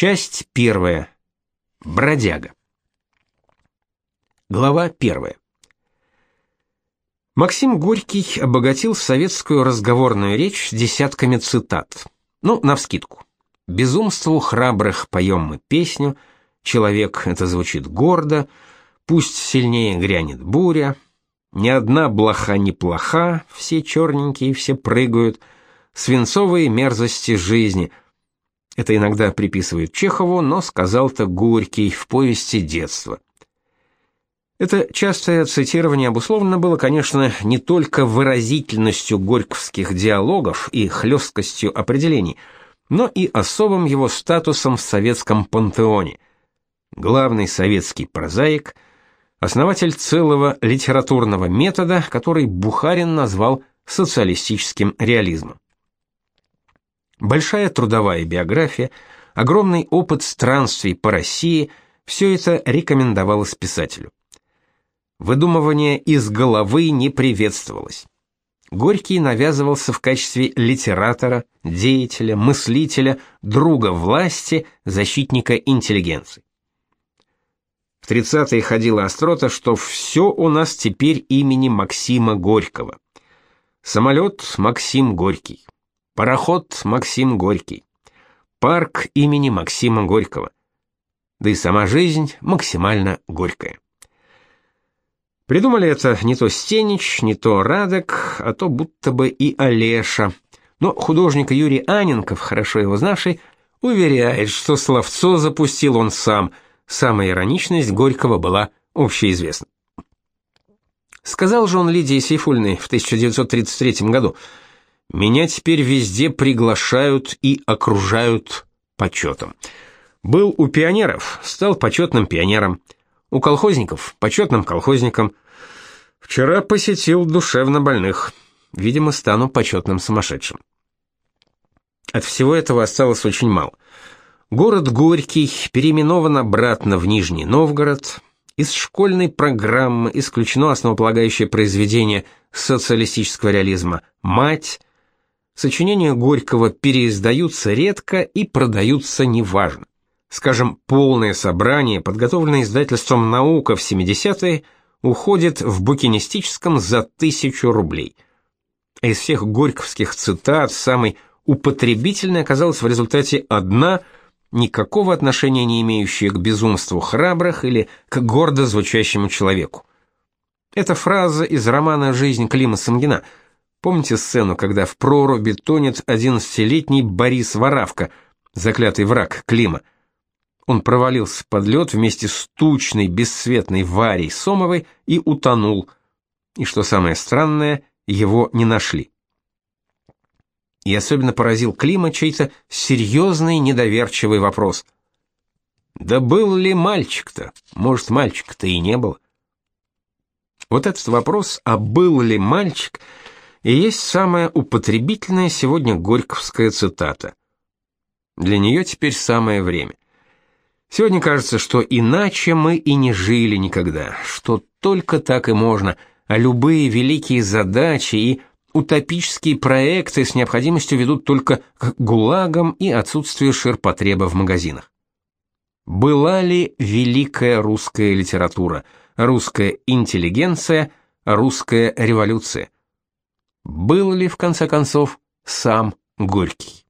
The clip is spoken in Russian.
Часть первая. Бродяга. Глава первая. Максим Горький обогатил советскую разговорную речь десятками цитат. Ну, навскидку. «Безумству храбрых поем мы песню», «Человек» — это звучит гордо, «Пусть сильнее грянет буря», «Ни одна блоха не плоха», «Все черненькие, все прыгают», «Свинцовые мерзости жизни», это иногда приписывают Чехову, но сказал-то Горький в повести детства. Это частое цитирование обусловлено было, конечно, не только выразительностью горьковских диалогов и хлесткостью определений, но и особым его статусом в советском пантеоне. Главный советский прозаик, основатель целого литературного метода, который Бухарин назвал социалистическим реализмом. Большая трудовая биография, огромный опыт странствий по России – все это рекомендовалось писателю. Выдумывание из головы не приветствовалось. Горький навязывался в качестве литератора, деятеля, мыслителя, друга власти, защитника интеллигенции. В 30-е ходила острота, что все у нас теперь имени Максима Горького. Самолет Максим Горький. Пароход Максим Горький. Парк имени Максима Горького. Да и сама жизнь максимально горькая. Придумали это не то Стенич, не то Радек, а то будто бы и Олеша. Но художник Юрий Аненков, хорошо его знавший, уверяет, что словцо запустил он сам. Самая ироничность Горького была общеизвестна. Сказал же он Лидии Сейфульной в 1933 году: "Меня теперь везде приглашают и окружают почетом. Был у пионеров, стал почетным пионером. У колхозников почетным колхозником. Вчера посетил душевно больных. Видимо, стану почетным сумасшедшим. От всего этого осталось очень мало. Город Горький переименован обратно в Нижний Новгород. Из школьной программы исключено основополагающее произведение социалистического реализма «Мать». Сочинения Горького переиздаются редко и продаются неважно. Скажем, полное собрание, подготовленное издательством «Наука» в 70-е, уходит в букинистическом за тысячу рублей. А из всех горьковских цитат самой употребительной оказалась в результате одна, никакого отношения не имеющая к безумству храбрых или к гордо звучащему человеку. Это фраза из романа «Жизнь Клима Самгина». Помните сцену, когда в проруби тонет 11-летний Борис Воравка, заклятый враг Клима? Он провалился под лед вместе с тучной, бесцветной Варей Сомовой и утонул. И что самое странное, его не нашли. И особенно поразил Клима чей-то серьезный, недоверчивый вопрос. Да был ли мальчик-то? Может, мальчика-то и не было. Вот этот вопрос, а был ли мальчик, и есть самая употребительная сегодня горьковская цитата. Для нее теперь самое время. Сегодня кажется, что иначе мы и не жили никогда, что только так и можно, а любые великие задачи и утопические проекты с необходимостью ведут только к гулагам и отсутствию ширпотреба в магазинах. Была ли великая русская литература, русская интеллигенция, русская революция? Был ли в конце концов сам Горький?